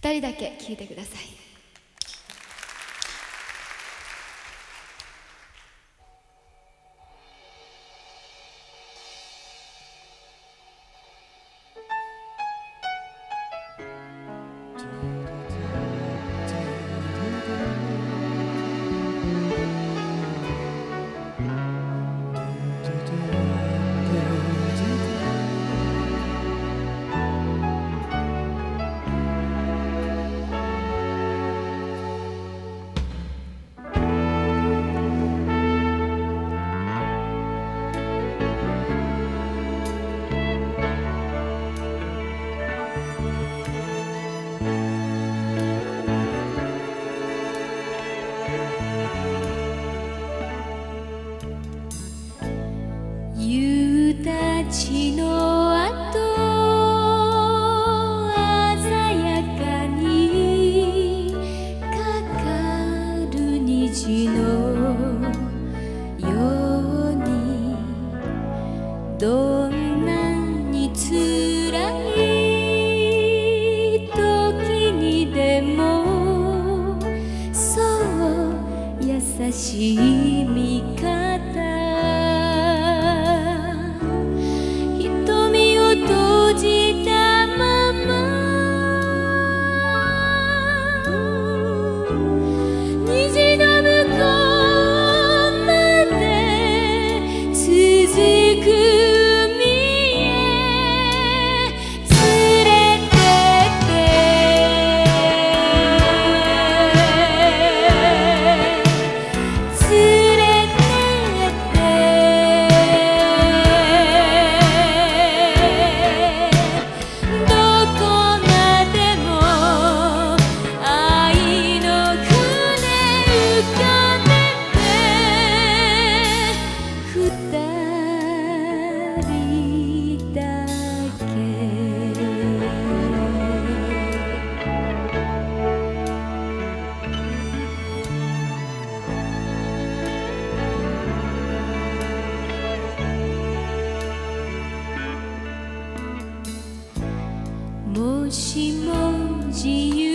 2人だけ聞いてください。ちの跡鮮やかにかかる虹のようにどんなにつらい時にでもそう優しい。心梦寄予